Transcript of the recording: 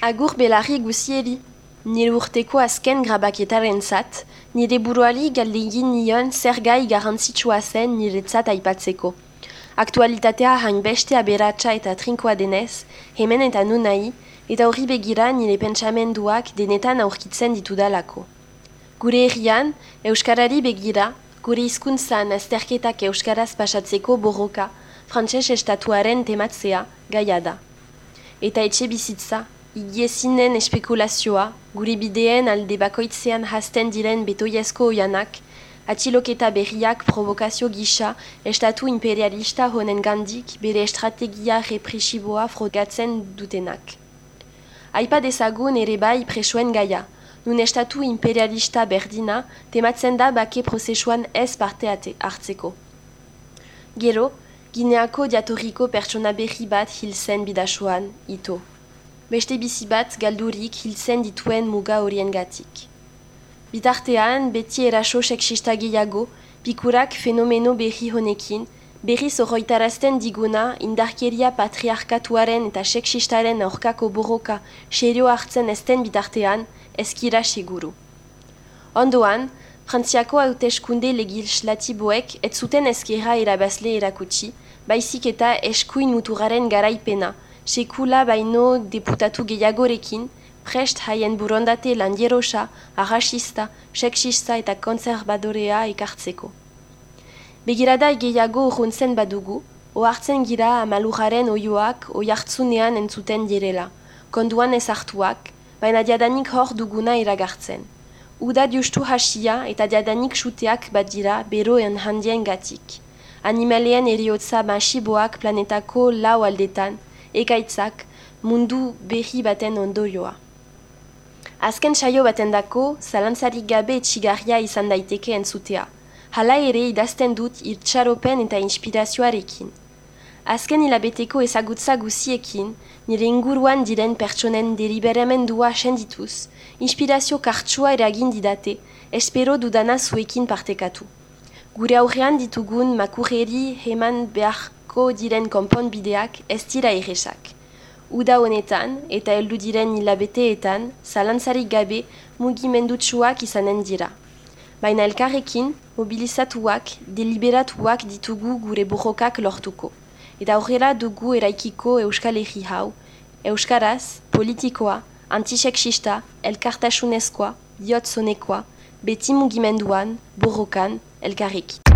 Agur belarri guzieri, nire urteko azken grabaketaren zat, nire buruali galdegin nion zer gai garantzitsua zen nire zat aipatzeko. Aktualitatea hainbeste aberatsa eta trinkoa denez, hemen eta nun nahi, eta horri begira nire pentsamenduak denetan aurkitzen ditudalako. Gure herrian, Euskarari begira, gure hizkuntzan azterketak Euskaraz pasatzeko borroka, frantses estatuaren tematzea, gaia da. Eta etxe bizitza, igiezinen espekulazioa, gure bideen alde bakoitzean hasten diren betoiezko oianak, atxiloketa berriak provokazio gisa estatu imperialista honen gandik bere estrategia represiboa frogatzen dutenak. Aipa dezagun ere bai presoen gaia, nun estatu imperialista berdina tematzen da bake prozesuan ez parte hartzeko. Gero, Gineako diatoriko pertsona berri bat hil zen bidasoan, ito. Beste bizi bat galdurik hil zen dituen muga horien gatik. Bitartean, beti eraso seksista gehiago, pikurak fenomeno berri honekin, berri zorroitarazten diguna indarkeria patriarkatuaren eta seksistaren aurkako borroka serio hartzen ezten bitartean, ezkira seguru. Ondoan, Frantziako hauteskunde legislatiboek ez zuten ezkerra erabazle erakutsi, baizik eta eskuin muturaren garaipena, sekula baino deputatu gehiagorekin, prest haien burondate landierosa, arrasista, seksista eta konservadorea ekartzeko. Begirada gehiago urruntzen badugu, ohartzen gira amaluraren oioak oiartzunean entzuten direla, konduan ezartuak, baina diadanik hor duguna iragartzen. Uda justu hasia eta diadanik suteak bat dira beroen handien gatik. Animalien eriotza masiboak planetako lau aldetan, ekaitzak, mundu berri baten ondorioa. Azken saio baten dako, zalantzarik gabe etxigarria izan daiteke entzutea. Hala ere idazten dut irtxaropen eta inspirazioarekin. Azken hilabeteko ezagutza guziekin, nire inguruan diren pertsonen deliberamendua sendituz, inspirazio kartsua eragin didate, espero dudana zuekin partekatu. Gure aurrean ditugun makurreri heman beharko diren konponbideak ez dira erresak. Uda honetan eta heldu diren hilabeteetan, zalantzarik gabe mugimendutsuak izanen dira. Baina elkarrekin, mobilizatuak, deliberatuak ditugu gure borrokak lortuko eta horrela dugu eraikiko Euskal Herri hau, Euskaraz, politikoa, antiseksista, elkartasunezkoa, diotzonekoa, beti mugimenduan, borrokan, elkarrik.